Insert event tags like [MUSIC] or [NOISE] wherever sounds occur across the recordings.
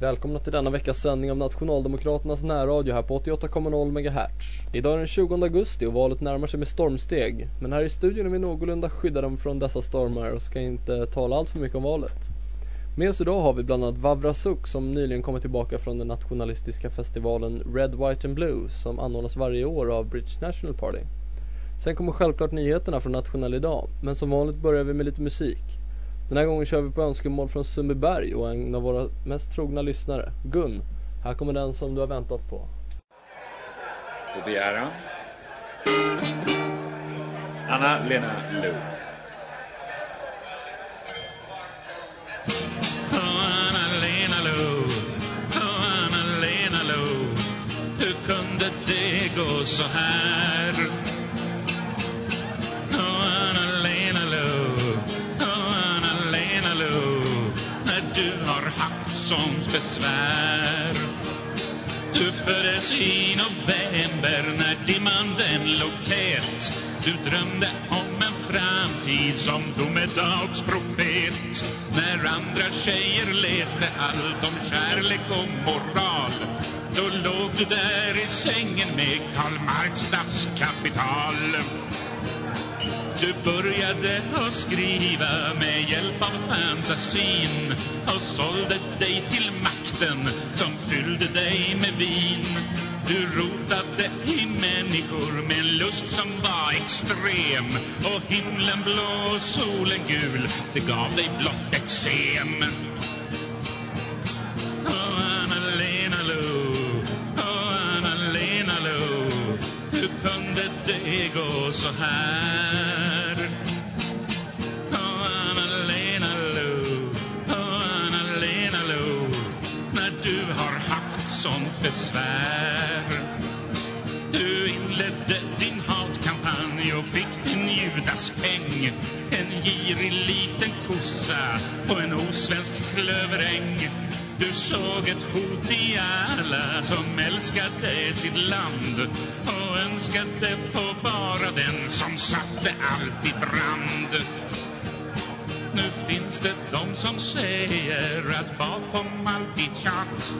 Välkomna till denna veckas sändning av Nationaldemokraternas närradio här på 88,0 MHz. Idag är den 20 augusti och valet närmar sig med stormsteg. Men här i studion är vi någorlunda skyddade från dessa stormar och ska inte tala allt för mycket om valet. Med oss idag har vi bland annat Vavra Suk som nyligen kommit tillbaka från den nationalistiska festivalen Red, White and Blue som anordnas varje år av British National Party. Sen kommer självklart nyheterna från Nationell idag, men som vanligt börjar vi med lite musik. Den här gången kör vi på önskemål från Sundbyberg och en av våra mest trogna lyssnare, Gun. Här kommer den som du har väntat på. På begäran. Anna-Lena Lo. Anna-Lena Lo, besvär. Du föddes i november när dimman den låg tät. Du drömde om en framtid som domedagsprofet. När andra tjejer läste allt om kärlek och moral Då låg du där i sängen med Karl Marx stadskapital. Kapital du började att skriva med hjälp av fantasin och sålde dig till makten som fyllde dig med vin. Du rotade i människor med en lust som var extrem och himlen blå och solen gul, det gav dig blott eksem. Åh, Anna-Lena besvär. Du inledde din hatkampanj och fick din judaspeng En girig liten kossa på en osvensk klöveräng du såg ett hot i alla som älskade sitt land och önskade få vara den som satte allt i brand. Nu finns det de som säger att bakom allt ditt tjat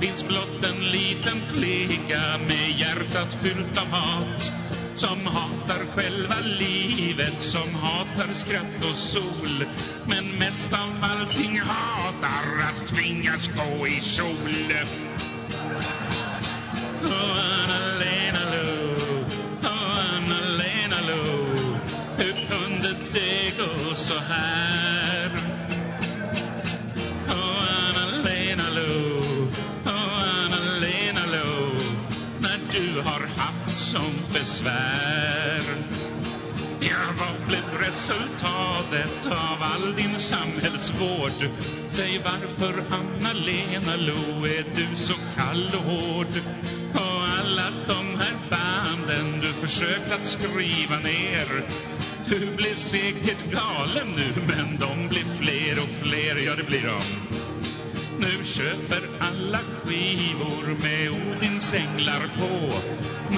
finns blott en liten flicka med hjärtat fyllt av hat som hatar själva livet, som hatar skratt och sol men mest av allting hatar att tvingas gå i kjol. Så här? Åh, Anna-Lena Lo, åh, Anna-Lena Lo när du har haft sånt besvär Ja, vad blev resultatet av all din samhällsvård? Säg varför, Anna-Lena Lo, är du så kall och hård? Och alla de här banden du försökt att skriva ner du blir säkert galen nu, men de blir fler och fler, ja det blir de. Nu köper alla skivor med Odins änglar på.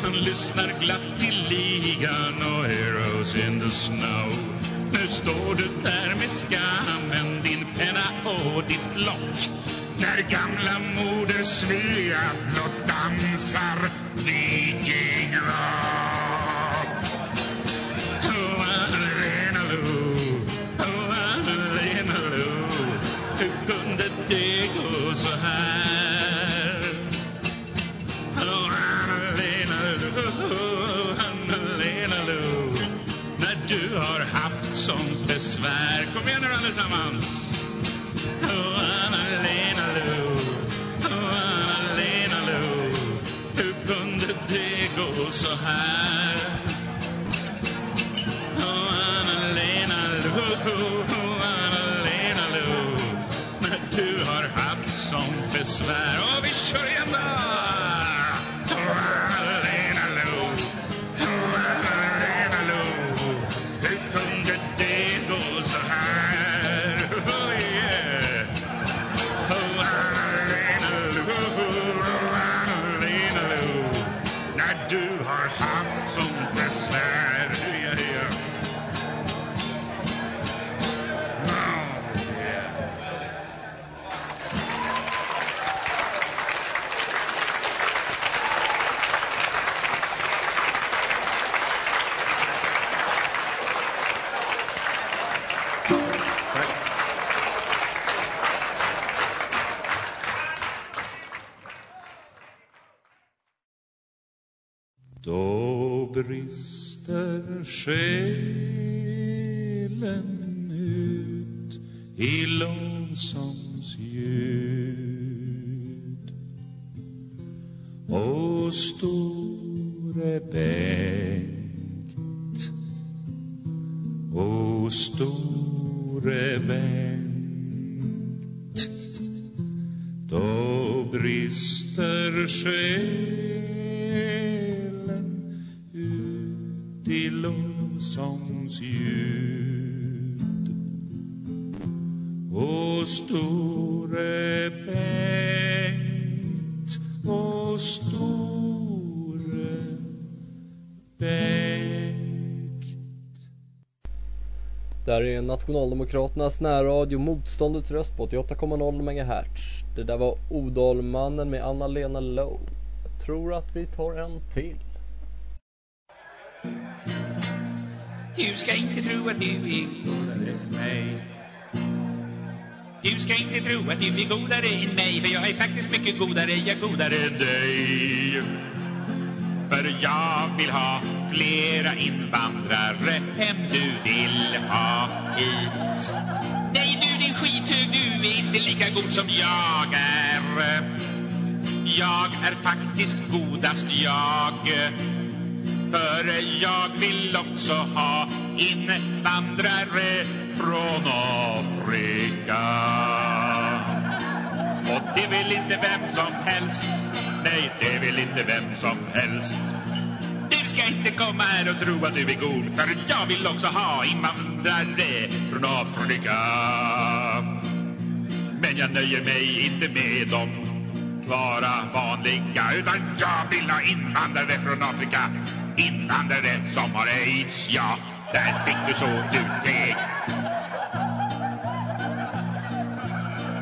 Man lyssnar glatt till ligan och Heroes in the snow. Nu står du där med skammen, din penna och ditt block. När gamla moder Svea blott dansar vikingrock besvär Kom igen nu allesammans. Brister själen ut i lovsångsljud. Nationaldemokraternas närradio Motståndets röst på 88,0 MHz. Det där var Odalmannen med Anna-Lena Low. Jag tror att vi tar en till. Du ska inte tro att du är godare än mig. Du ska inte tro att du är godare än mig, för jag är faktiskt mycket godare, jag är godare än dig. För jag vill ha flera invandrare än du vill ha hit. Nej du din skithög, du är inte lika god som jag är. Jag är faktiskt godast jag. För jag vill också ha invandrare från Afrika. Och det vill inte vem som helst. Nej, det vill inte vem som helst. Du ska inte komma här och tro att du är god För jag vill också ha invandrare från Afrika. Men jag nöjer mig inte med dem. Vara vanliga Utan jag vill ha invandrare från Afrika. Invandrare som har aids, ja Där fick du så utdeg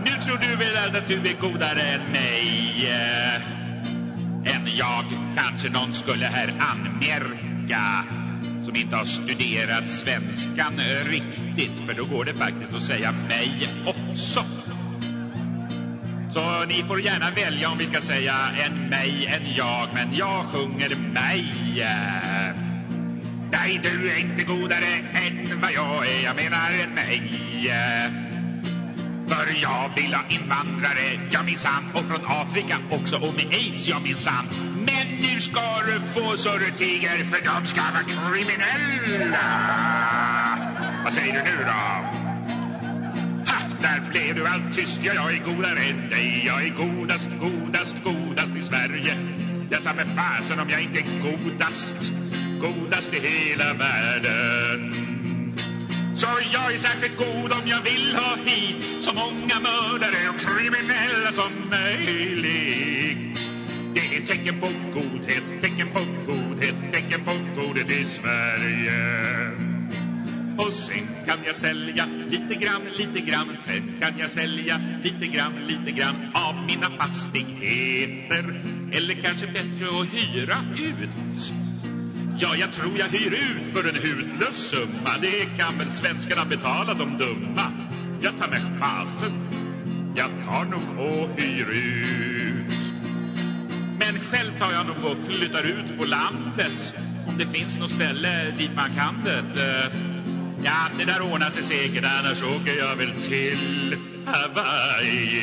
Nu tror du väl att du är godare än mig? Än jag kanske någon skulle här anmärka som inte har studerat svenskan riktigt för då går det faktiskt att säga mig också. Så ni får gärna välja om vi ska säga en mig, en jag, men jag sjunger mig. Nej, du är inte godare än vad jag är, jag menar en mig. För jag vill ha invandrare, ja minsann. Och från Afrika också, och med aids, ja minsann. Men nu ska du få så du tiger För de ska vara kriminella. Vad säger du nu då? Ha, där blev du allt tyst, ja jag är godare än dig. Jag är godast, godast, godast i Sverige. Jag tar med fasen om jag inte är godast. Godast i hela världen så jag är särskilt god om jag vill ha hit så många mördare och kriminella som möjligt. Det är tecken på godhet, tecken på godhet, tecken på godhet i Sverige. Och sen kan jag sälja lite grann, lite grann Sen kan jag sälja lite grann, lite grann Av mina fastigheter Eller kanske bättre att hyra ut Ja, jag tror jag hyr ut för en hutlös summa. Det kan väl svenskarna betala, de dumma. Jag tar med fasen. Jag tar nog och hyr ut. Men själv tar jag nog och flyttar ut på landet. Om det finns något ställe dit man kan det eh, Ja, det där ordnar sig säkert. Annars åker jag väl till Hawaii.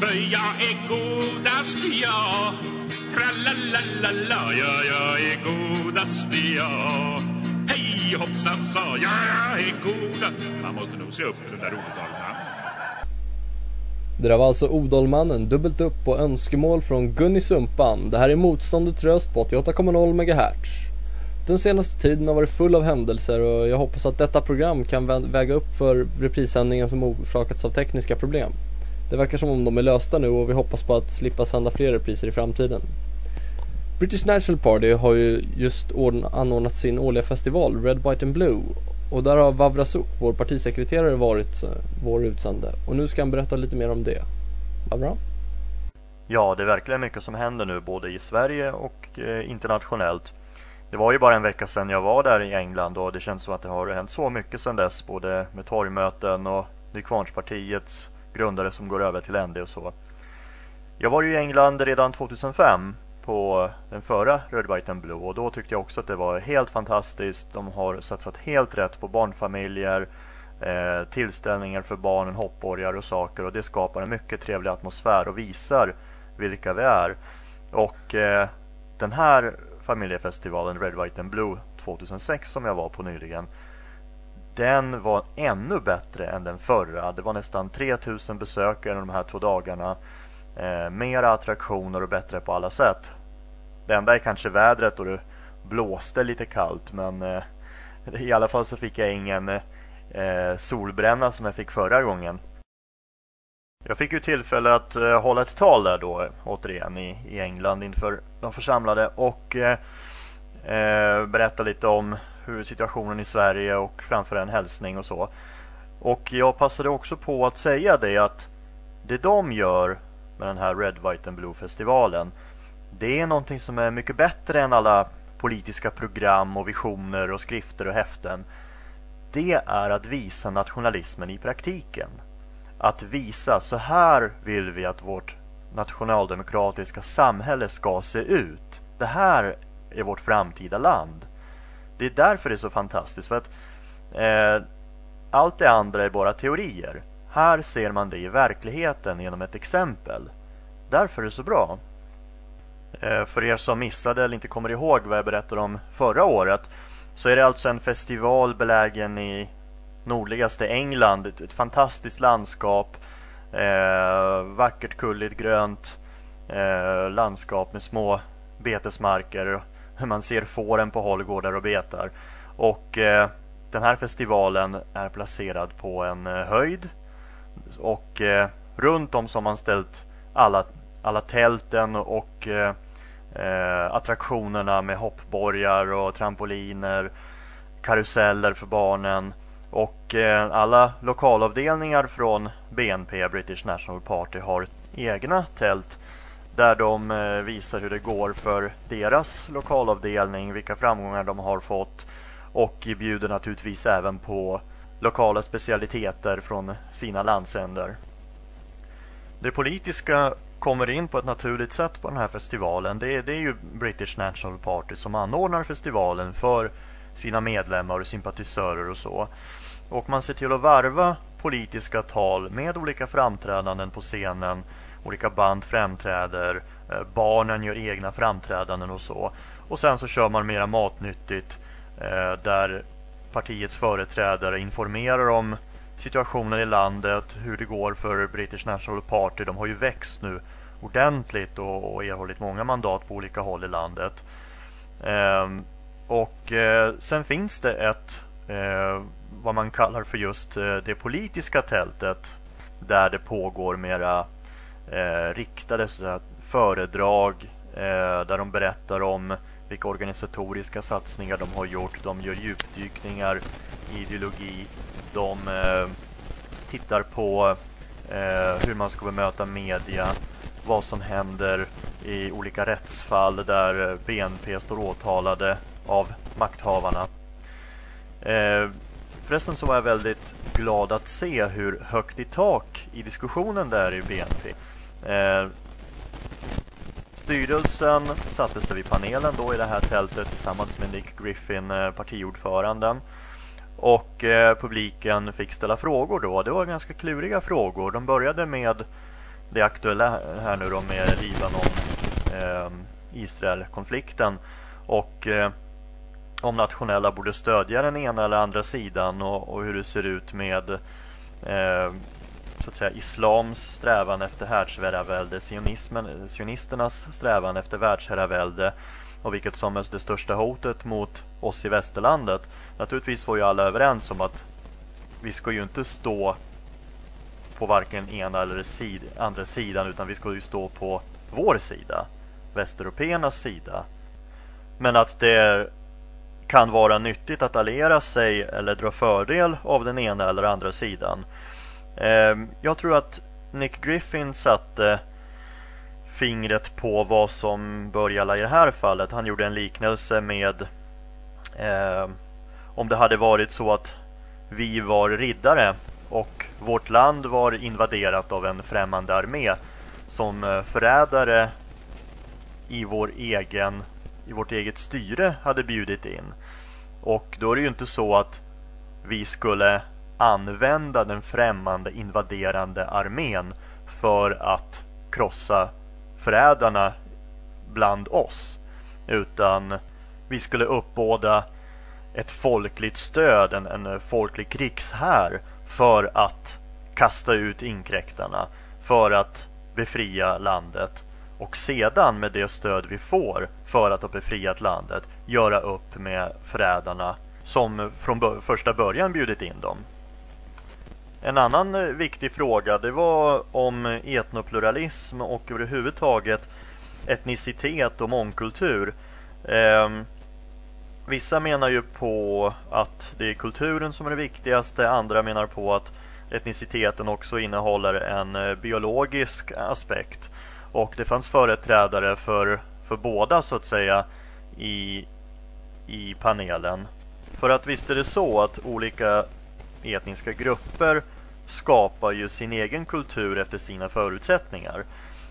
För jag är godast, jag Tra-la-la-la-la, ja, jag är godast, ja Hej hoppsan sa, ja, jag är godast. Man måste nog se upp för den där ordtalarna Det där var alltså Odalmannen, dubbelt upp på önskemål från Gunny Sumpan. Det här är Motståndets röst på 88,0 MHz. Den senaste tiden har varit full av händelser och jag hoppas att detta program kan vä- väga upp för reprissändningen som orsakats av tekniska problem. Det verkar som om de är lösta nu och vi hoppas på att slippa sända fler repriser i framtiden. British National Party har ju just anordnat sin årliga festival Red, White and Blue och där har Vavrasuk, vår partisekreterare, varit eh, vår utsände och nu ska han berätta lite mer om det. Vavra? Ja, det är verkligen mycket som händer nu både i Sverige och eh, internationellt. Det var ju bara en vecka sedan jag var där i England och det känns som att det har hänt så mycket sedan dess både med torgmöten och Nykvarnspartiets grundare som går över till ND och så. Jag var ju i England redan 2005 på den förra Red, White and Blue och då tyckte jag också att det var helt fantastiskt. De har satsat helt rätt på barnfamiljer, eh, tillställningar för barnen, hoppborgar och saker och det skapar en mycket trevlig atmosfär och visar vilka vi är. Och eh, den här familjefestivalen Red, White and Blue 2006 som jag var på nyligen den var ännu bättre än den förra. Det var nästan 3000 besökare de här två dagarna. Eh, mera attraktioner och bättre på alla sätt. Det enda är kanske vädret och det blåste lite kallt men eh, i alla fall så fick jag ingen eh, solbränna som jag fick förra gången. Jag fick ju tillfälle att eh, hålla ett tal där då återigen i, i England inför de församlade och eh, eh, berätta lite om hur situationen i Sverige och framföra en hälsning och så. Och jag passade också på att säga det att det de gör med den här Red, White and Blue festivalen det är någonting som är mycket bättre än alla politiska program och visioner och skrifter och häften. Det är att visa nationalismen i praktiken. Att visa så här vill vi att vårt nationaldemokratiska samhälle ska se ut. Det här är vårt framtida land. Det är därför det är så fantastiskt. För att eh, Allt det andra är bara teorier. Här ser man det i verkligheten genom ett exempel. Därför är det så bra. Eh, för er som missade eller inte kommer ihåg vad jag berättade om förra året så är det alltså en festival belägen i nordligaste England. Ett, ett fantastiskt landskap. Eh, vackert kulligt grönt eh, landskap med små betesmarker [LAUGHS] man ser fåren på håll går där och betar. Och eh, den här festivalen är placerad på en eh, höjd. Och eh, runt om så har man ställt alla, alla tälten och eh, eh, attraktionerna med hoppborgar och trampoliner, karuseller för barnen. Och eh, alla lokalavdelningar från BNP, British National Party, har egna tält där de eh, visar hur det går för deras lokalavdelning, vilka framgångar de har fått och bjuder naturligtvis även på lokala specialiteter från sina landsändar. Det politiska kommer in på ett naturligt sätt på den här festivalen. Det är, det är ju British National Party som anordnar festivalen för sina medlemmar och sympatisörer och så. Och man ser till att varva politiska tal med olika framträdanden på scenen olika band framträder, eh, barnen gör egna framträdanden och så. Och sen så kör man mera matnyttigt eh, där partiets företrädare informerar om situationen i landet, hur det går för British National Party. De har ju växt nu ordentligt och, och erhållit många mandat på olika håll i landet. Eh, och eh, sen finns det ett eh, vad man kallar för just eh, det politiska tältet där det pågår mera eh, riktade så föredrag eh, där de berättar om vilka organisatoriska satsningar de har gjort. De gör djupdykningar i ideologi. De eh, tittar på eh, hur man ska bemöta media, vad som händer i olika rättsfall där eh, BNP står åtalade av makthavarna. Eh, förresten så var jag väldigt glad att se hur högt i tak i diskussionen där i BNP. Eh, Styrelsen satte sig vid panelen då i det här tältet tillsammans med Nick Griffin, eh, partiordföranden. Och eh, publiken fick ställa frågor då. Det var ganska kluriga frågor. De började med det aktuella här nu då med Libanon-Israel-konflikten. Eh, och eh, om nationella borde stödja den ena eller andra sidan och, och hur det ser ut med eh, så att säga, islams strävan efter världsherravälde, sionisternas strävan efter världsherravälde och vilket som är det största hotet mot oss i västerlandet. Naturligtvis var ju alla överens om att vi ska ju inte stå på varken ena eller sid andra sidan utan vi ska ju stå på vår sida, västeuropeernas sida. Men att det kan vara nyttigt att alliera sig eller dra fördel av den ena eller andra sidan. Ehm, jag tror att Nick Griffin satte fingret på vad som bör gälla i det här fallet. Han gjorde en liknelse med eh, om det hade varit så att vi var riddare och vårt land var invaderat av en främmande armé som eh, förrädare i, vår egen, i vårt eget styre hade bjudit in. Och då är det ju inte så att vi skulle använda den främmande invaderande armén för att krossa förrädarna bland oss. Utan vi skulle uppbåda ett folkligt stöd, en, en folklig krigshär för att kasta ut inkräktarna, för att befria landet och sedan med det stöd vi får för att ha befriat landet göra upp med förrädarna som från första början bjudit in dem. En annan eh, viktig fråga det var om etnopluralism och överhuvudtaget etnicitet och mångkultur. Eh, vissa menar ju på att det är kulturen som är det viktigaste, andra menar på att etniciteten också innehåller en eh, biologisk aspekt. Och det fanns företrädare för, för båda så att säga i, i panelen. För att visst är det så att olika etniska grupper skapar ju sin egen kultur efter sina förutsättningar.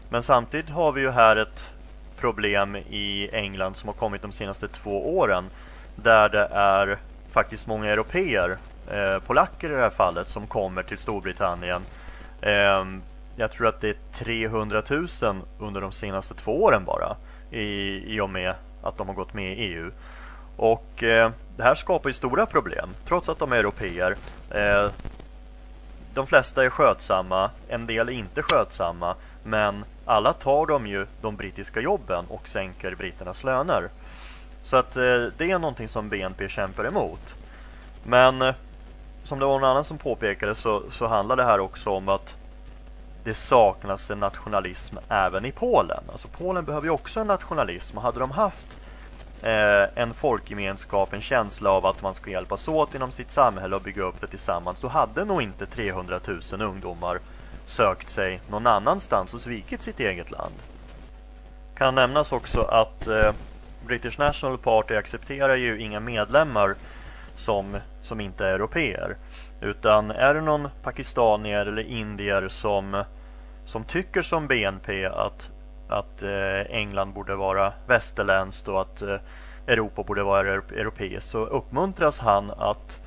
Men samtidigt har vi ju här ett problem i England som har kommit de senaste två åren där det är faktiskt många europeer, eh, polacker i det här fallet, som kommer till Storbritannien. Eh, jag tror att det är 300 000 under de senaste två åren bara i, i och med att de har gått med i EU. Och eh, det här skapar ju stora problem trots att de är europeer. Eh, de flesta är skötsamma, en del är inte skötsamma men alla tar de ju de brittiska jobben och sänker britternas löner. Så att eh, det är någonting som BNP kämpar emot. Men eh, som det var någon annan som påpekade så, så handlar det här också om att det saknas en nationalism även i Polen. Alltså Polen behöver ju också en nationalism och hade de haft Eh, en folkgemenskap, en känsla av att man ska hjälpas åt inom sitt samhälle och bygga upp det tillsammans, då hade nog inte 300 000 ungdomar sökt sig någon annanstans och svikit sitt eget land. Kan nämnas också att eh, British National Party accepterar ju inga medlemmar som, som inte är europeer. Utan är det någon pakistanier eller indier som, som tycker som BNP att att eh, England borde vara västerländskt och att eh, Europa borde vara europeiskt så uppmuntras han att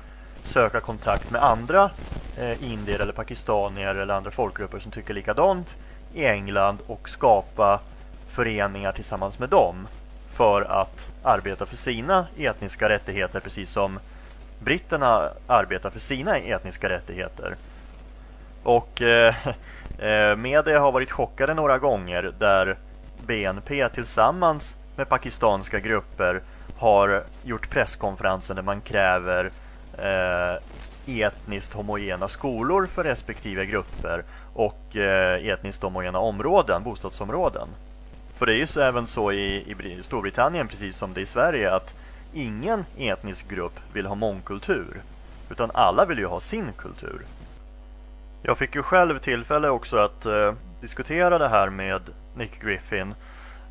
söka kontakt med andra eh, indier eller pakistanier eller andra folkgrupper som tycker likadant i England och skapa föreningar tillsammans med dem för att arbeta för sina etniska rättigheter precis som britterna arbetar för sina etniska rättigheter. Och eh, Eh, media har varit chockade några gånger där BNP tillsammans med pakistanska grupper har gjort presskonferenser där man kräver eh, etniskt homogena skolor för respektive grupper och eh, etniskt homogena områden, bostadsområden. För det är ju även så i, i Storbritannien, precis som det är i Sverige, att ingen etnisk grupp vill ha mångkultur. Utan alla vill ju ha sin kultur. Jag fick ju själv tillfälle också att eh, diskutera det här med Nick Griffin.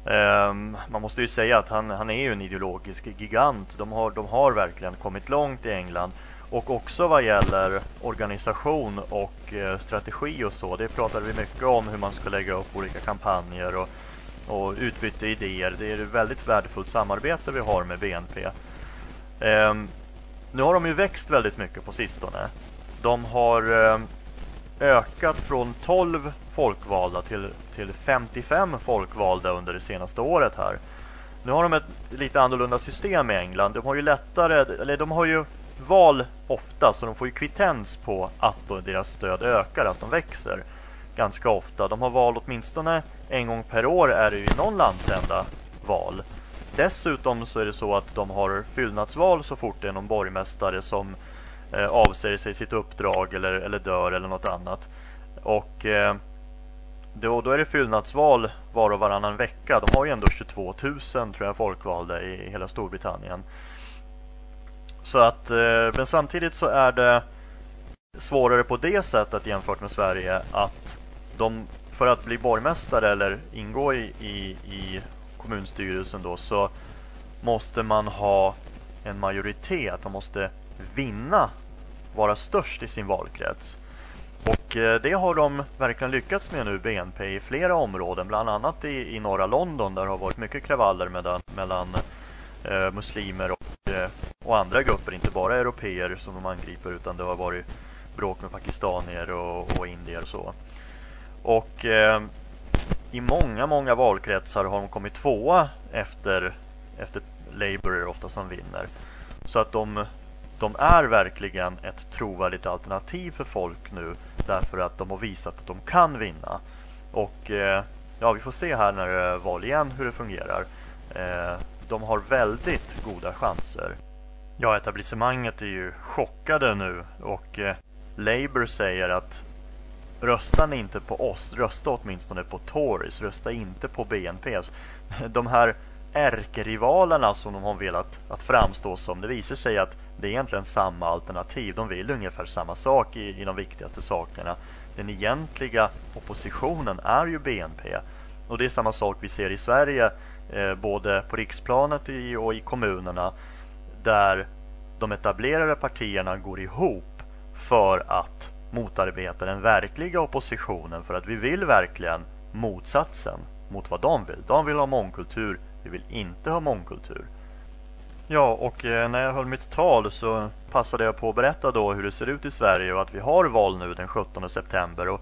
Eh, man måste ju säga att han, han är ju en ideologisk gigant. De har, de har verkligen kommit långt i England. Och också vad gäller organisation och eh, strategi och så. Det pratade vi mycket om hur man ska lägga upp olika kampanjer och, och utbyta idéer. Det är ett väldigt värdefullt samarbete vi har med BNP. Ehm, nu har de ju växt väldigt mycket på sistone. De har ehm, ökat från 12 folkvalda till, till 55 folkvalda under det senaste året här. Nu har de ett lite annorlunda system i England. De har ju lättare, eller de har ju val ofta så de får ju kvittens på att deras stöd ökar, att de växer ganska ofta. De har val åtminstone en gång per år är det ju i någon landsända val. Dessutom så är det så att de har fyllnadsval så fort det är någon borgmästare som eh, Eh, avsäger sig sitt uppdrag eller, eller dör eller något annat. Och eh, då, då är det fyllnadsval var och varannan vecka. De har ju ändå 22 000 tror jag folkvalda i hela Storbritannien. Så att, eh, men samtidigt så är det svårare på det sättet jämfört med Sverige att de, för att bli borgmästare eller ingå i, i, i kommunstyrelsen då så måste man ha en majoritet. Man måste vinna, vara störst i sin valkrets. Och eh, det har de verkligen lyckats med nu, BNP, i flera områden. Bland annat i, i norra London där det har varit mycket kravaller mellan, mellan eh, muslimer och, eh, och andra grupper. Inte bara europeer som de angriper utan det har varit bråk med pakistanier och, och indier och så. Och eh, i många, många valkretsar har de kommit tvåa efter, efter Labour är ofta som vinner. Så att de, de är verkligen ett trovärdigt alternativ för folk nu därför att de har visat att de kan vinna. Och eh, ja, vi får se här när det är val igen hur det fungerar. Eh, de har väldigt goda chanser. Ja, etablissemanget är ju chockade nu och Labour säger att röstar ni inte på oss, rösta åtminstone på Tories, rösta inte på BNP. De här ärkerivalerna som de har velat att framstå som, det visar sig att det är egentligen samma alternativ. De vill ungefär samma sak i, i de viktigaste sakerna. Den egentliga oppositionen är ju BNP. Och det är samma sak vi ser i Sverige, eh, både på riksplanet i, och i kommunerna, där de etablerade partierna går ihop för att motarbeta den verkliga oppositionen för att vi vill verkligen motsatsen mot vad de vill. De vill ha mångkultur, vi vill inte ha mångkultur. Ja, och eh, när jag höll mitt tal så passade jag på att berätta då hur det ser ut i Sverige och att vi har val nu den 17 september och,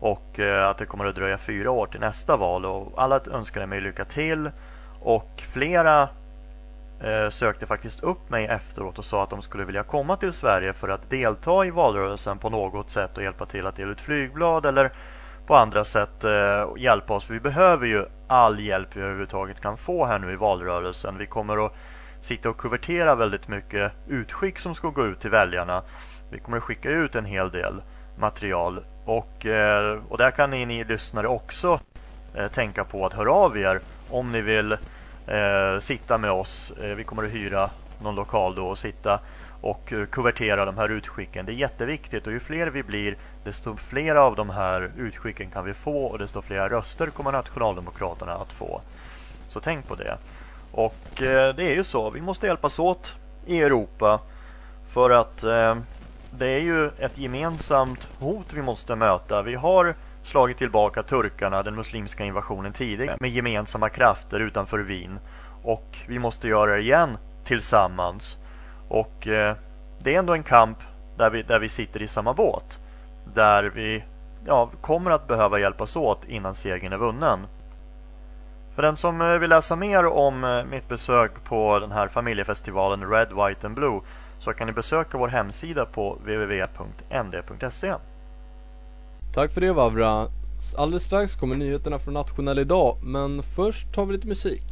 och eh, att det kommer att dröja fyra år till nästa val och alla önskade mig lycka till och flera eh, sökte faktiskt upp mig efteråt och sa att de skulle vilja komma till Sverige för att delta i valrörelsen på något sätt och hjälpa till att dela ut flygblad eller på andra sätt eh, hjälpa oss. Vi behöver ju all hjälp vi överhuvudtaget kan få här nu i valrörelsen. Vi kommer att sitta och kuvertera väldigt mycket utskick som ska gå ut till väljarna. Vi kommer att skicka ut en hel del material och, eh, och där kan ni, ni lyssnare också eh, tänka på att höra av er om ni vill eh, sitta med oss. Eh, vi kommer att hyra någon lokal då och sitta och eh, kuvertera de här utskicken. Det är jätteviktigt och ju fler vi blir desto fler av de här utskicken kan vi få och desto fler röster kommer Nationaldemokraterna att få. Så tänk på det. Och eh, det är ju så, vi måste hjälpas åt i Europa för att eh, det är ju ett gemensamt hot vi måste möta. Vi har slagit tillbaka turkarna, den muslimska invasionen tidigare med gemensamma krafter utanför Wien. Och vi måste göra det igen tillsammans. Och eh, det är ändå en kamp där vi, där vi sitter i samma båt. Där vi ja, kommer att behöva hjälpas åt innan segern är vunnen. För den som eh, vill läsa mer om eh, mitt besök på den här familjefestivalen Red, White and Blue så kan ni besöka vår hemsida på www.nd.se. Tack för det Vavra. Alldeles strax kommer nyheterna från Nationell idag, men först tar vi lite musik.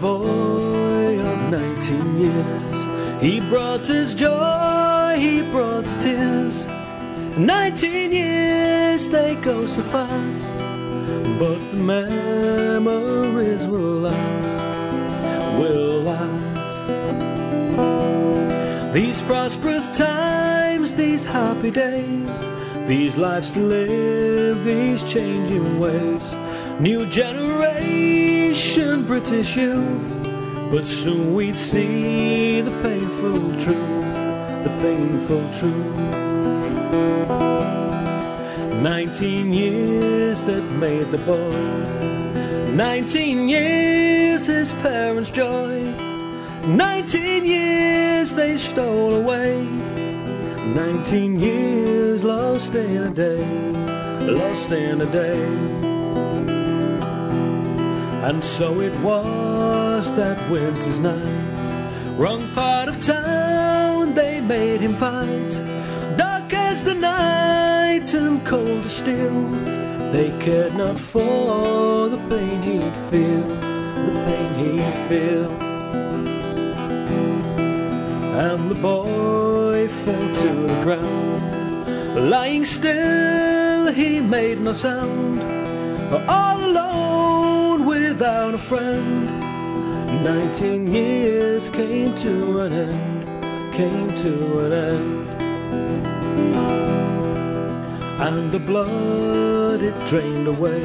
Boy of 19 years. He brought his joy, he brought his tears. 19 years, they go so fast. But the memories will last, will last. These prosperous times, these happy days, these lives to live, these changing ways. New British youth, but soon we'd see the painful truth, the painful truth. Nineteen years that made the boy, nineteen years his parents' joy, nineteen years they stole away, nineteen years lost in a day, lost in a day. And so it was that winter's night. Wrong part of town, they made him fight. Dark as the night and cold as steel. They cared not for the pain he'd feel, the pain he'd feel. And the boy fell to the ground. Lying still, he made no sound. all alone without a friend. Nineteen years came to an end, came to an end. And the blood it drained away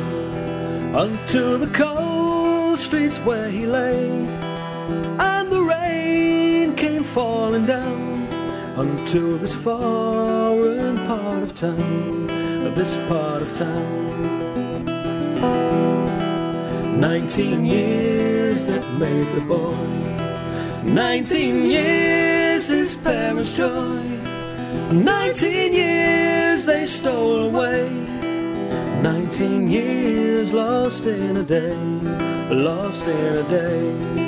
unto the cold streets where he lay. And the rain came falling down unto this foreign part of town, this part of town. Nineteen years that made the boy, nineteen years his parents' joy, nineteen years they stole away, nineteen years lost in a day, lost in a day.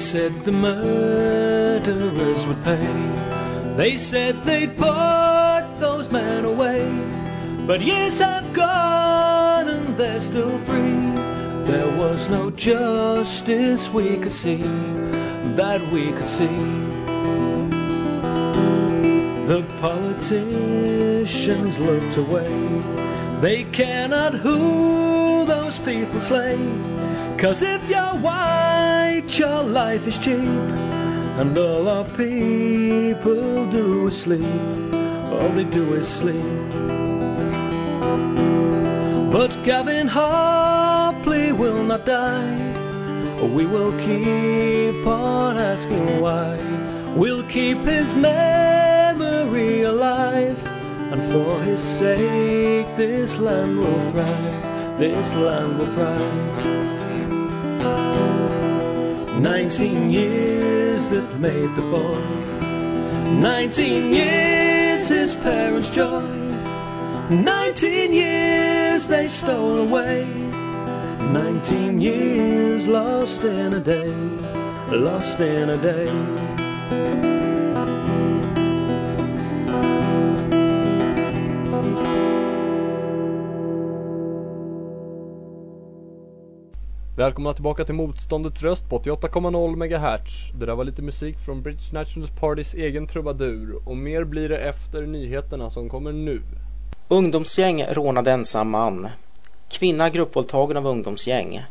Said the murderers would pay. They said they'd put those men away. But years have gone and they're still free. There was no justice we could see, that we could see. The politicians looked away. They cannot who those people slay. Cause if white, your life is cheap. And all our people do is sleep. All they do is sleep. But Gavin Harpley will not die. We will keep on asking why. We'll keep his memory alive. And for his sake, this land will thrive. This land will thrive. Nineteen years that made the boy. Nineteen years his parents' joy. Nineteen years they stole away. Nineteen years lost in a day. Lost in a day. Välkomna tillbaka till Motståndets röst på 88,0 MHz. Det där var lite musik från British National Partys egen trubadur och mer blir det efter nyheterna som kommer nu. Ungdomsgäng rånade ensam man. Kvinna gruppvåldtagen av ungdomsgäng.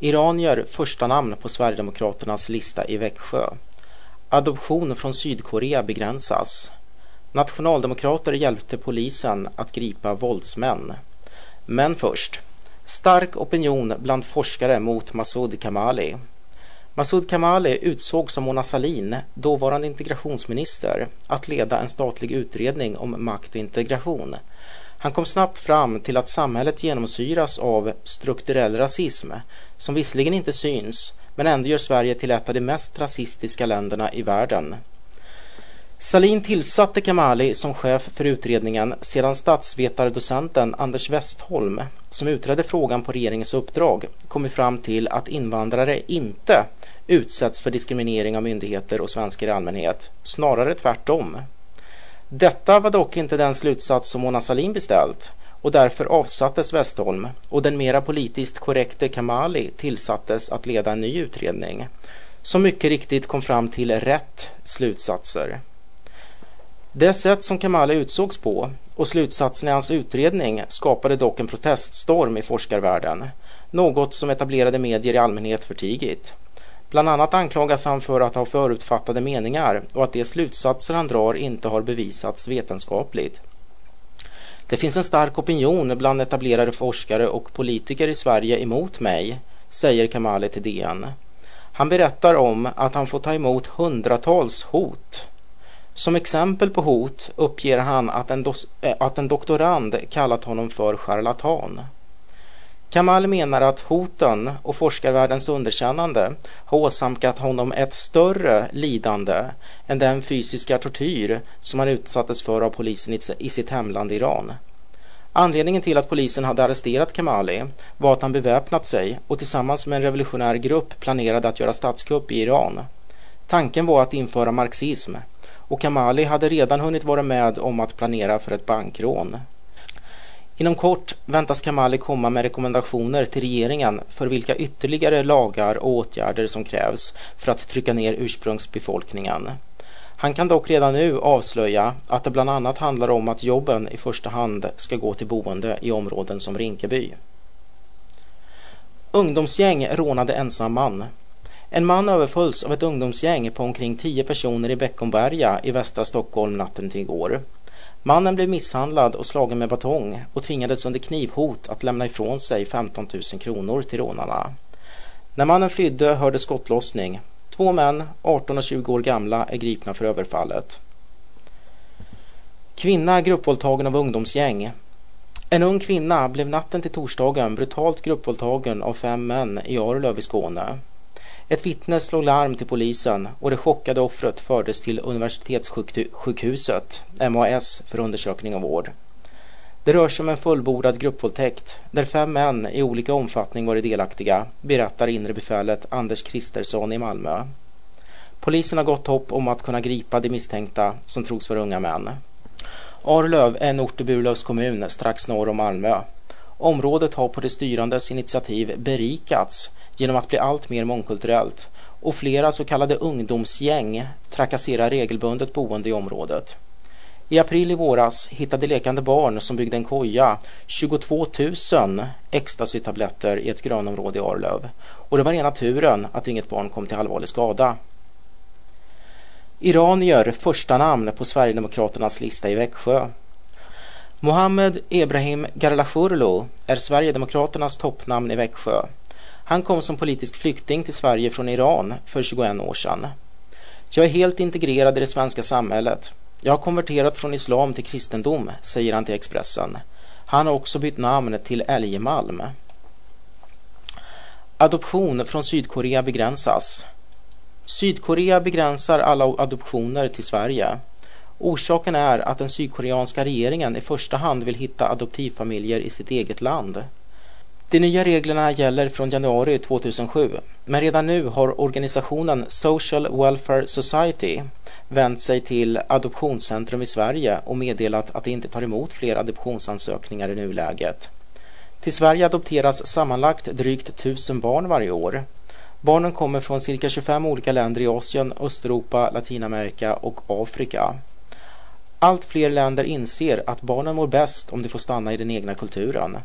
Iranier första namn på Sverigedemokraternas lista i Växjö. Adoption från Sydkorea begränsas. Nationaldemokrater hjälpte polisen att gripa våldsmän. Men först. Stark opinion bland forskare mot Masoud Kamali. Masoud Kamali utsågs som Mona Sahlin, dåvarande integrationsminister, att leda en statlig utredning om makt och integration. Han kom snabbt fram till att samhället genomsyras av strukturell rasism som visserligen inte syns men ändå gör Sverige till ett av de mest rasistiska länderna i världen. Salin tillsatte Kamali som chef för utredningen sedan statsvetardocenten Anders Westholm, som utredde frågan på regeringens uppdrag, kommit fram till att invandrare inte utsätts för diskriminering av myndigheter och svenskar i allmänhet, snarare tvärtom. Detta var dock inte den slutsats som Mona Sahlin beställt och därför avsattes Westholm och den mera politiskt korrekte Kamali tillsattes att leda en ny utredning som mycket riktigt kom fram till rätt slutsatser. Det sätt som Kamali utsågs på och slutsatsen i hans utredning skapade dock en proteststorm i forskarvärlden, något som etablerade medier i allmänhet förtigit. Bland annat anklagas han för att ha förutfattade meningar och att de slutsatser han drar inte har bevisats vetenskapligt. Det finns en stark opinion bland etablerade forskare och politiker i Sverige emot mig, säger Kamali till DN. Han berättar om att han får ta emot hundratals hot som exempel på hot uppger han att en, dos- äh, att en doktorand kallat honom för charlatan. Kamal menar att hoten och forskarvärldens underkännande har åsamkat honom ett större lidande än den fysiska tortyr som han utsattes för av polisen i sitt hemland Iran. Anledningen till att polisen hade arresterat Kamali var att han beväpnat sig och tillsammans med en revolutionär grupp planerade att göra statskupp i Iran. Tanken var att införa marxism och Kamali hade redan hunnit vara med om att planera för ett bankrån. Inom kort väntas Kamali komma med rekommendationer till regeringen för vilka ytterligare lagar och åtgärder som krävs för att trycka ner ursprungsbefolkningen. Han kan dock redan nu avslöja att det bland annat handlar om att jobben i första hand ska gå till boende i områden som Rinkeby. Ungdomsgäng rånade ensam man. En man överfölls av ett ungdomsgäng på omkring 10 personer i Beckomberga i västra Stockholm natten till igår. Mannen blev misshandlad och slagen med batong och tvingades under knivhot att lämna ifrån sig 15 000 kronor till rånarna. När mannen flydde hörde skottlossning. Två män, 18 och 20 år gamla, är gripna för överfallet. Kvinna gruppvåldtagen av ungdomsgäng. En ung kvinna blev natten till torsdagen brutalt gruppvåldtagen av fem män i Arlöv i Skåne. Ett vittne slog larm till polisen och det chockade offret fördes till universitetssjukhuset, MAS, för undersökning och vård. Det rör sig om en fullbordad gruppvåldtäkt där fem män i olika omfattning varit delaktiga, berättar inre befälet Anders Kristersson i Malmö. Polisen har gott hopp om att kunna gripa de misstänkta som trogs vara unga män. Arlöv är en ort i Burlövs kommun strax norr om Malmö. Området har på de styrandes initiativ berikats genom att bli allt mer mångkulturellt och flera så kallade ungdomsgäng trakasserar regelbundet boende i området. I april i våras hittade lekande barn som byggde en koja 22 000 ecstasy-tabletter i ett grönområde i Arlöv och det var rena turen att inget barn kom till allvarlig skada. Iranier första namn på Sverigedemokraternas lista i Växjö. Mohammed Ebrahim Garlashurlu är Sverigedemokraternas toppnamn i Växjö. Han kom som politisk flykting till Sverige från Iran för 21 år sedan. Jag är helt integrerad i det svenska samhället. Jag har konverterat från islam till kristendom, säger han till Expressen. Han har också bytt namn till Älgemalm. Adoption från Sydkorea begränsas. Sydkorea begränsar alla adoptioner till Sverige. Orsaken är att den sydkoreanska regeringen i första hand vill hitta adoptivfamiljer i sitt eget land. De nya reglerna gäller från januari 2007, men redan nu har organisationen Social Welfare Society vänt sig till Adoptionscentrum i Sverige och meddelat att de inte tar emot fler adoptionsansökningar i nuläget. Till Sverige adopteras sammanlagt drygt 1000 barn varje år. Barnen kommer från cirka 25 olika länder i Asien, Östeuropa, Latinamerika och Afrika. Allt fler länder inser att barnen mår bäst om de får stanna i den egna kulturen.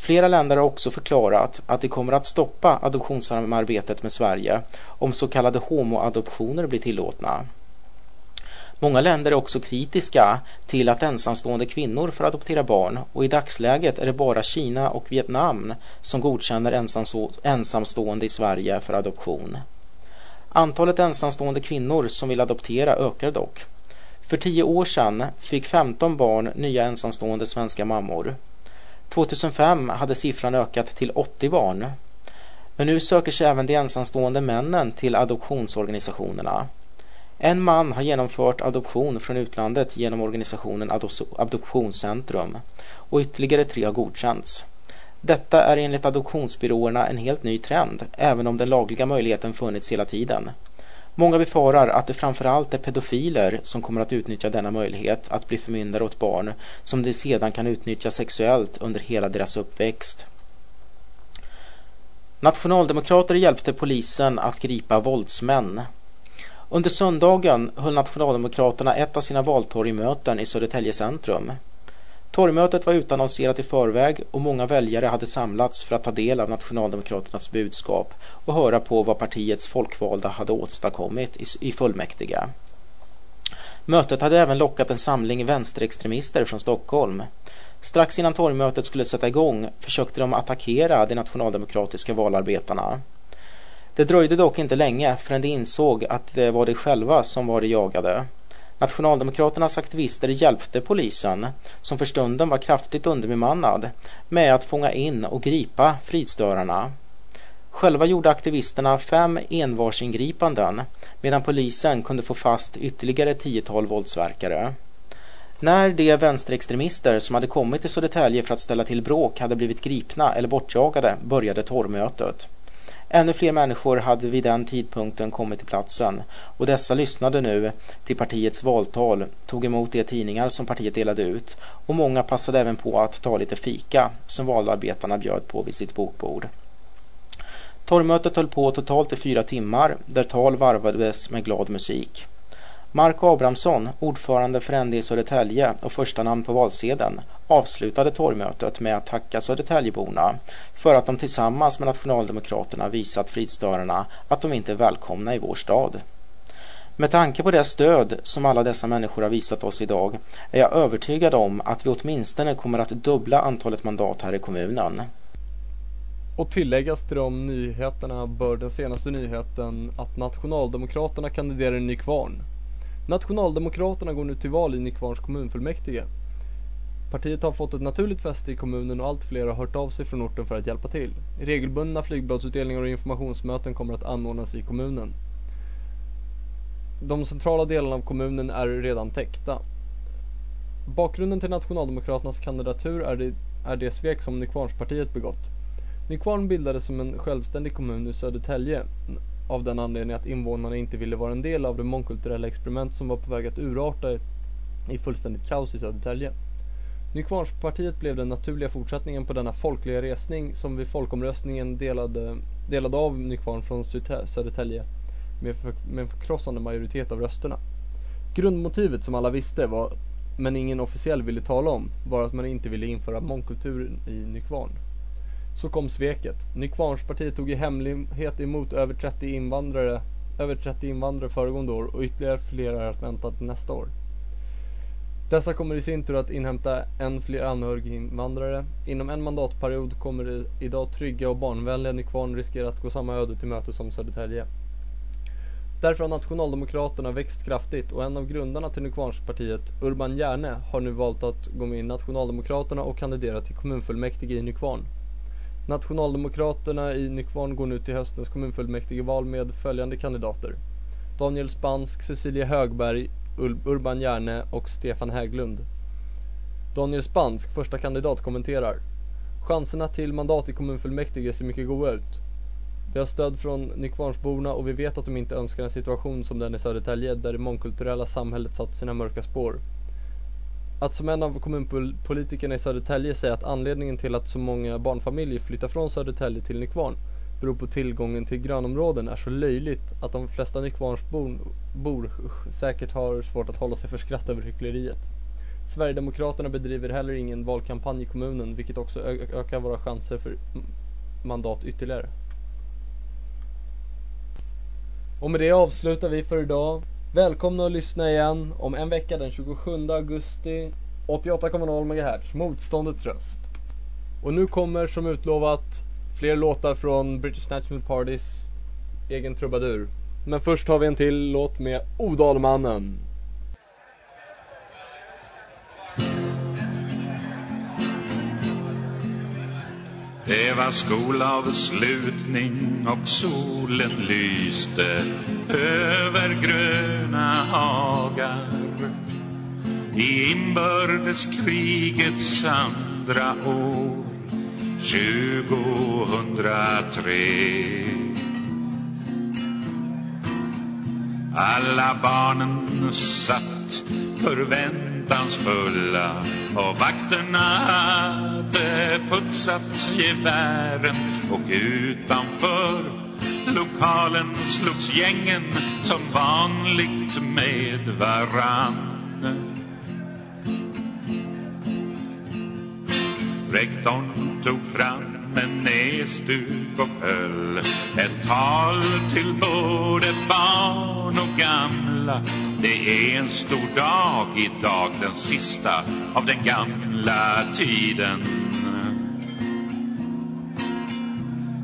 Flera länder har också förklarat att de kommer att stoppa adoptionssamarbetet med Sverige om så kallade homoadoptioner blir tillåtna. Många länder är också kritiska till att ensamstående kvinnor får adoptera barn och i dagsläget är det bara Kina och Vietnam som godkänner ensamstående i Sverige för adoption. Antalet ensamstående kvinnor som vill adoptera ökar dock. För tio år sedan fick 15 barn nya ensamstående svenska mammor. 2005 hade siffran ökat till 80 barn. Men nu söker sig även de ensamstående männen till adoptionsorganisationerna. En man har genomfört adoption från utlandet genom organisationen Adoptionscentrum och ytterligare tre har godkänts. Detta är enligt adoptionsbyråerna en helt ny trend, även om den lagliga möjligheten funnits hela tiden. Många befarar att det framförallt är pedofiler som kommer att utnyttja denna möjlighet att bli förmyndare åt barn som de sedan kan utnyttja sexuellt under hela deras uppväxt. Nationaldemokrater hjälpte polisen att gripa våldsmän. Under söndagen höll Nationaldemokraterna ett av sina valtorgmöten i Södertälje centrum. Torgmötet var utannonserat i förväg och många väljare hade samlats för att ta del av Nationaldemokraternas budskap och höra på vad partiets folkvalda hade åstadkommit i fullmäktige. Mötet hade även lockat en samling vänsterextremister från Stockholm. Strax innan torgmötet skulle sätta igång försökte de attackera de nationaldemokratiska valarbetarna. Det dröjde dock inte länge förrän de insåg att det var de själva som var de jagade. Nationaldemokraternas aktivister hjälpte polisen, som för stunden var kraftigt underbemannad, med att fånga in och gripa fridstörarna. Själva gjorde aktivisterna fem envarsingripanden medan polisen kunde få fast ytterligare tiotal våldsverkare. När de vänsterextremister som hade kommit till Södertälje för att ställa till bråk hade blivit gripna eller bortjagade började torrmötet. Ännu fler människor hade vid den tidpunkten kommit till platsen och dessa lyssnade nu till partiets valtal, tog emot de tidningar som partiet delade ut och många passade även på att ta lite fika som valarbetarna bjöd på vid sitt bokbord. Torgmötet höll på totalt i fyra timmar där tal varvades med glad musik. Mark Abrahamsson, ordförande för ND i Södertälje och första namn på valsedeln, avslutade torgmötet med att tacka Södertäljeborna för att de tillsammans med Nationaldemokraterna visat fridstörarna att de inte är välkomna i vår stad. Med tanke på det stöd som alla dessa människor har visat oss idag är jag övertygad om att vi åtminstone kommer att dubbla antalet mandat här i kommunen. Och tilläggas till de nyheterna bör den senaste nyheten att Nationaldemokraterna kandiderar i Nykvarn. Nationaldemokraterna går nu till val i Nykvarns kommunfullmäktige. Partiet har fått ett naturligt fäste i kommunen och allt fler har hört av sig från orten för att hjälpa till. Regelbundna flygbladsutdelningar och informationsmöten kommer att anordnas i kommunen. De centrala delarna av kommunen är redan täckta. Bakgrunden till Nationaldemokraternas kandidatur är det, är det svek som Nykvarnspartiet begått. Nykvarn bildades som en självständig kommun i Södertälje av den anledningen att invånarna inte ville vara en del av det mångkulturella experiment som var på väg att urarta i fullständigt kaos i Södertälje. Nykvarnspartiet blev den naturliga fortsättningen på denna folkliga resning som vid folkomröstningen delade, delade av Nykvarn från Södertälje med, för, med en förkrossande majoritet av rösterna. Grundmotivet som alla visste var, men ingen officiell ville tala om, var att man inte ville införa mångkultur i Nykvarn. Så kom sveket. Nykvarnspartiet tog i hemlighet emot över 30 invandrare, över 30 invandrare föregående år och ytterligare flera är att vänta till nästa år. Dessa kommer i sin tur att inhämta än fler anhöriginvandrare. Inom en mandatperiod kommer det idag trygga och barnvänliga Nykvarn riskera att gå samma öde till möte som Södertälje. Därför har Nationaldemokraterna växt kraftigt och en av grundarna till Nykvarnspartiet, Urban Järne, har nu valt att gå med i Nationaldemokraterna och kandidera till kommunfullmäktige i Nykvarn. Nationaldemokraterna i Nykvarn går nu till höstens kommunfullmäktigeval med följande kandidater. Daniel Spansk, Cecilia Högberg, Urban Järne och Stefan Häglund. Daniel Spansk, första kandidat, kommenterar. Chanserna till mandat i kommunfullmäktige ser mycket goda ut. Vi har stöd från Nykvarnsborna och vi vet att de inte önskar en situation som den i Södertälje där det mångkulturella samhället satt sina mörka spår. Att som en av kommunpolitikerna i Södertälje säga att anledningen till att så många barnfamiljer flyttar från Södertälje till Nykvarn beror på tillgången till grönområden är så löjligt att de flesta Nykvarnsbor säkert har svårt att hålla sig för skratt över hyckleriet. Sverigedemokraterna bedriver heller ingen valkampanj i kommunen vilket också ökar våra chanser för mandat ytterligare. Och med det avslutar vi för idag. Välkomna att lyssna igen om en vecka den 27 augusti 88,0 MHz, motståndets röst. Och nu kommer som utlovat fler låtar från British National Partys egen trubadur. Men först har vi en till låt med Odalmannen. Det var skolavslutning och solen lyste över gröna hagar. I inbördeskrigets andra år 2003 Alla barnen satt förväntansfulla och vakterna hade putsat gevären och utanför lokalen slogs gängen som vanligt med varann. Rektorn tog fram med näsduk och höll ett tal till både barn och gamla. Det är en stor dag idag, den sista av den gamla tiden.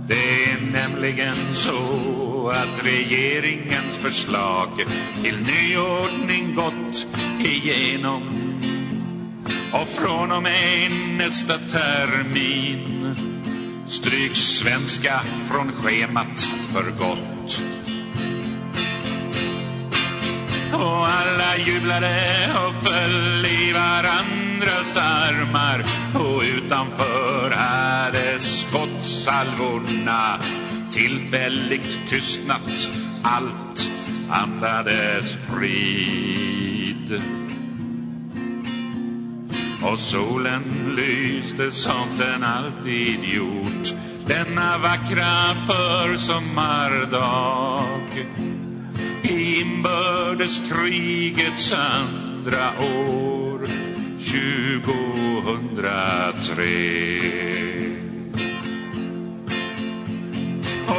Det är nämligen så att regeringens förslag till nyordning gått igenom och från och med nästa termin Stryk svenska från schemat för gott. Och alla jublade och föll i varandras armar och utanför hade skottsalvorna tillfälligt tystnat. Allt andades frid och solen lyste som den alltid gjort. Denna vackra försommardag. Inbördeskrigets andra år. 2003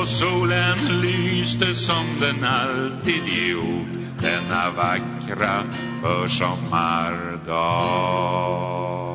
och solen lyste som den alltid gjort. Denna vackra vackra försommardag.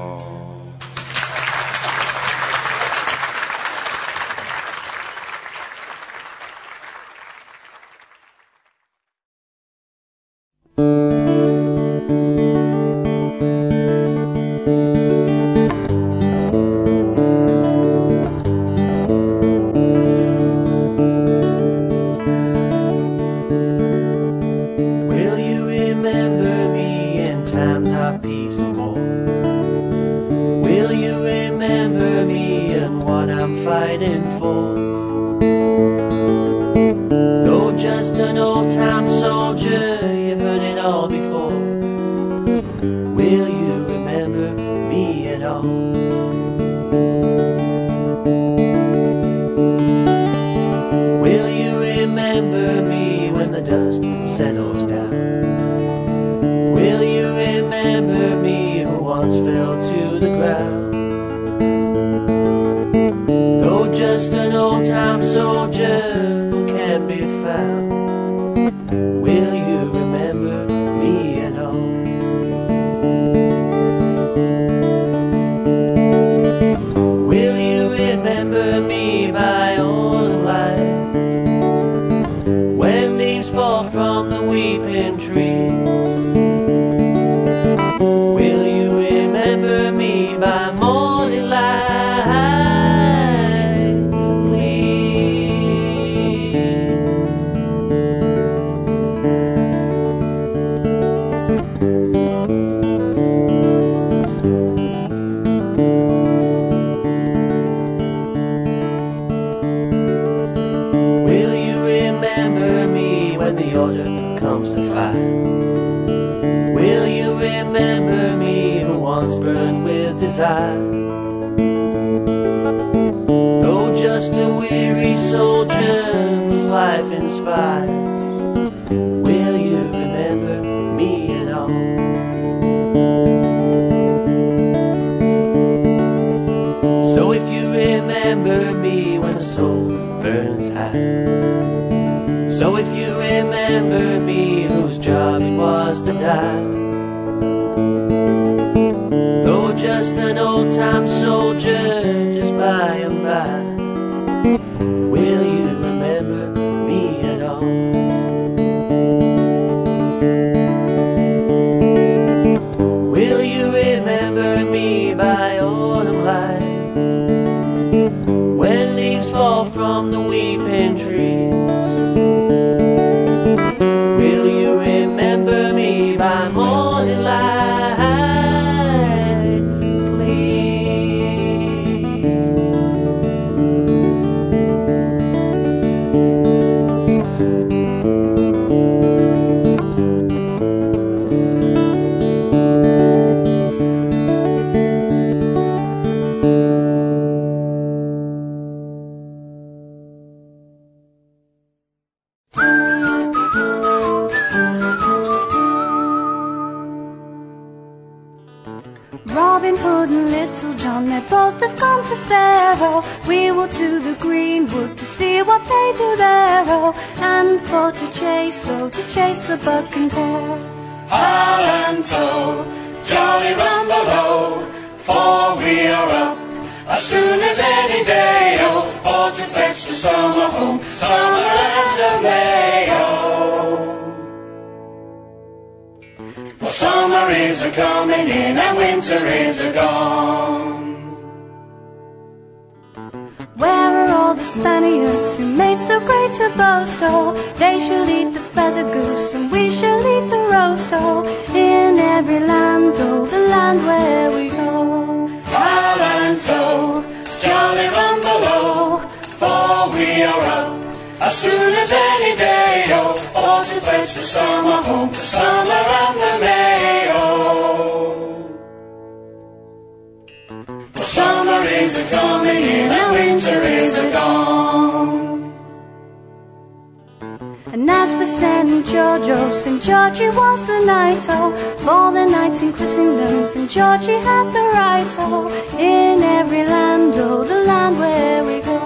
Giorgio, St. Georgie was the night, oh, all the knights in Christendom, St. Georgie had the right, oh, in every land, oh, the land where we go.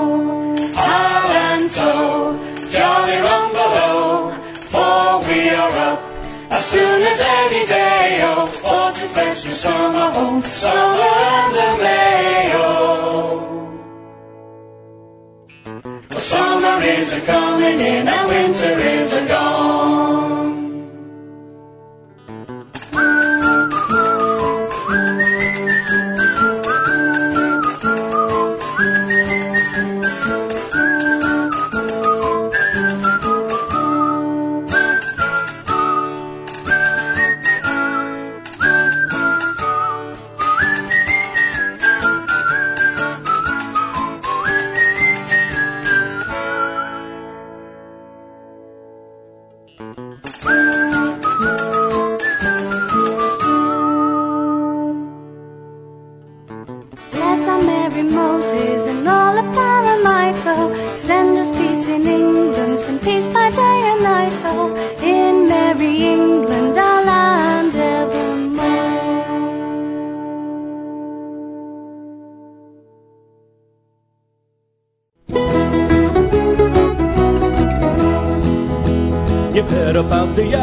Alanto, jolly rumble for we are up as soon as any day, oh, for to fetch the summer home, summer and the Mayo. Oh. For summer is a coming in and winter is a gone.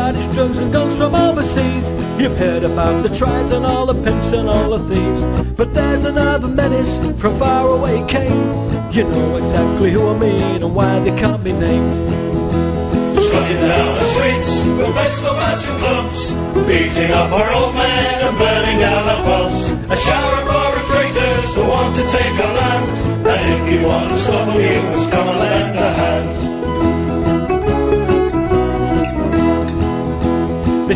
About drugs and guns from overseas. You've heard about the trides and all the pimps and all the thieves. But there's another menace from far away came. You know exactly who I mean and why they can't be named. Strutting down the streets with baseball bats and clubs, beating up our old men and burning down our pubs. A shower of foreign traitors who want to take our land. And if you want to stop them, you must come and lend a hand.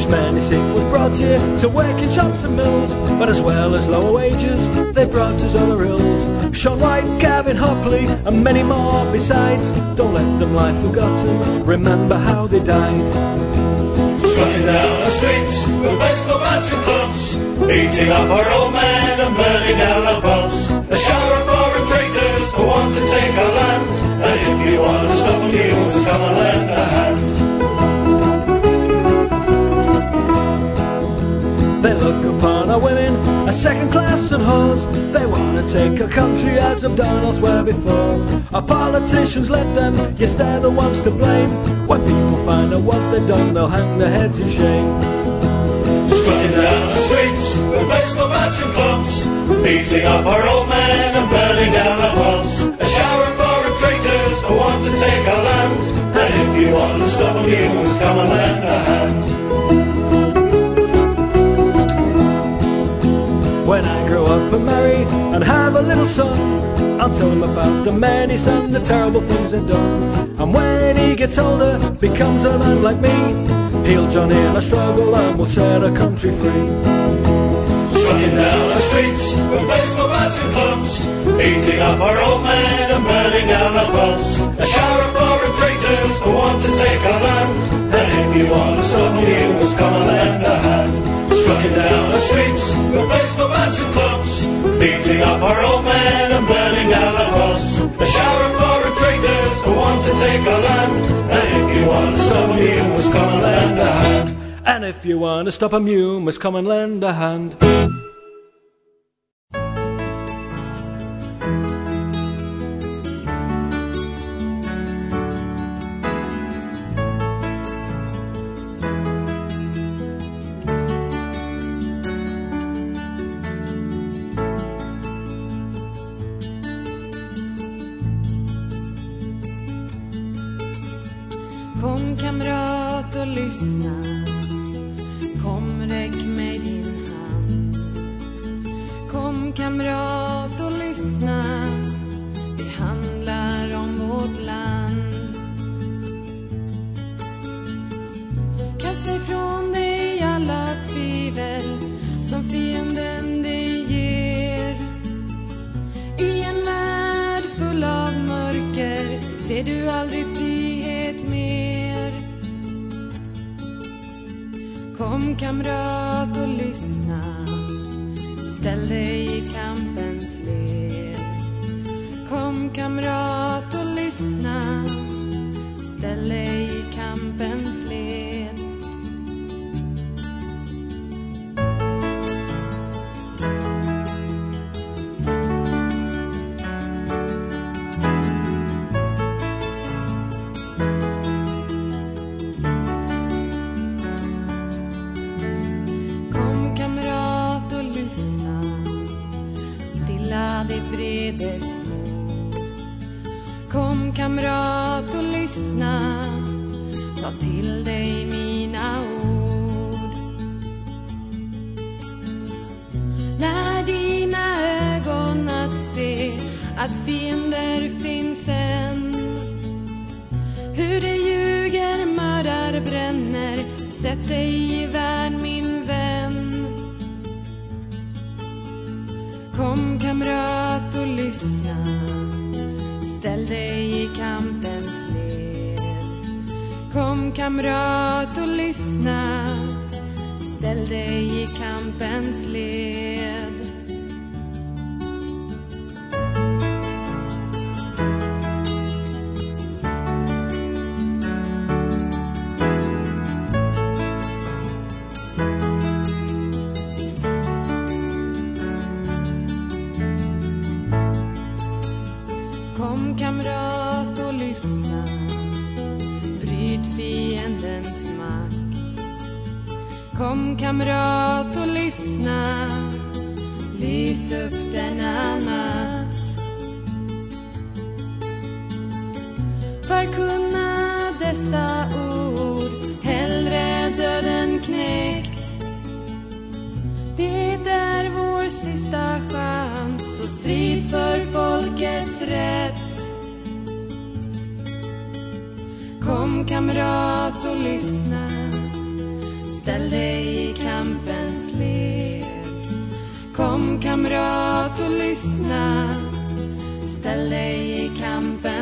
This menacing was brought here to work in shops and mills, but as well as lower wages, they brought us other ills. Sean White, Gavin Hopley, and many more besides. Don't let them lie forgotten. Remember how they died. Strutting down the streets with baseball bats and clubs, beating up our old men and burning down our pubs. A shower of foreign traitors who want to take our land. And if you want to stop them, you must come and lend a hand. They look upon our women as second class and whores. They want to take our country as done elsewhere before. Our politicians let them, yes, they're the ones to blame. When people find out what they've done, they'll hang their heads in shame. Strutting down the streets with baseball bats and clubs, beating up our old men and burning down our pubs. A shower of foreign traitors who want to take our land. And if you want to stop them, you must come and lend a hand. When I grow up and marry and have a little son, I'll tell him about the he's done, the terrible things they've done. And when he gets older, becomes a man like me, he'll join in our struggle and we'll set our country free. Strutting down the streets with baseball bats and clubs, beating up our old men and burning down our pubs. A shower of foreign traitors who want to take our land. And if you want to stop me, you must come and lend a hand. Strutting down the streets with baseball bats and clubs, beating up our old men and burning down our pubs. A shower of foreign traitors who want to take our land. And if you want to stop them, you must come and lend a hand. And if you want to stop him, you must come and lend a hand. Kamrat och lyssna. Ställ dig i kampens led. Kom kamrat och lyssna. Ställ dig i kampens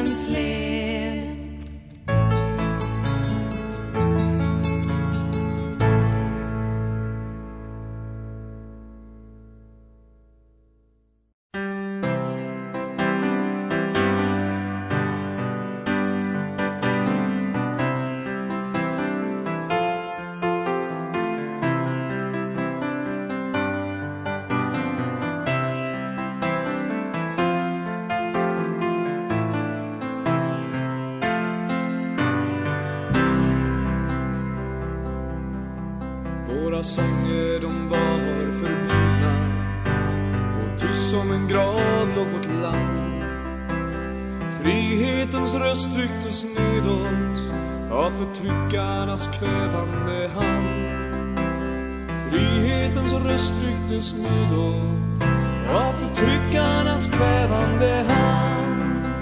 Frihetens trycktes nedåt av förtryckarnas kvävande hand.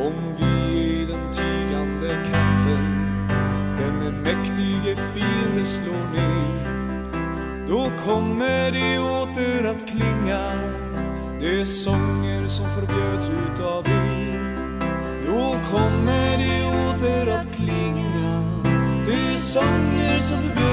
Om vi i den tigande kampen den mäktige fiende slår ner då kommer det åter att klinga de sånger som förbjöds utav er då kommer det åter att klinga de sånger som förbjöds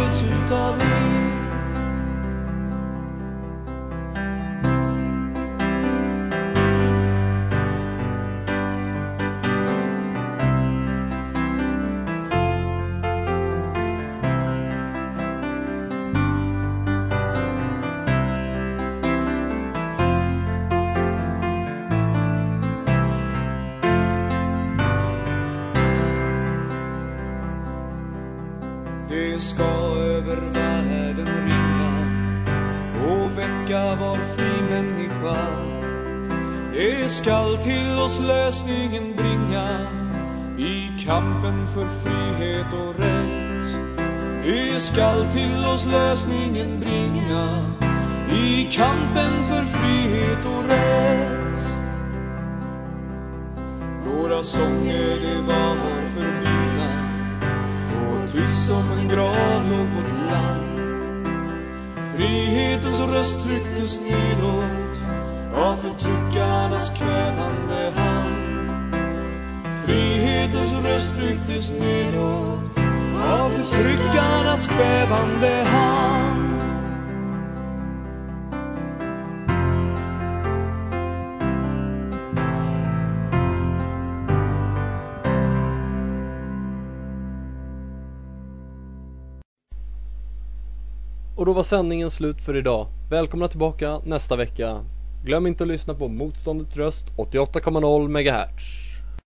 skall till oss lösningen bringa i kampen för frihet och rätt. Det skall till oss lösningen bringa i kampen för frihet och rätt. Våra sånger de var förbjudna och tyst som en grav låg vårt land. Frihetens röst trycktes nedåt av förtryckarnas kvävande hand. Frihetens röst trycktes nedåt av förtryckarnas kvävande hand. Och då var sändningen slut för idag. Välkomna tillbaka nästa vecka. Glöm inte att lyssna på Motståndets röst 88,0 MHz.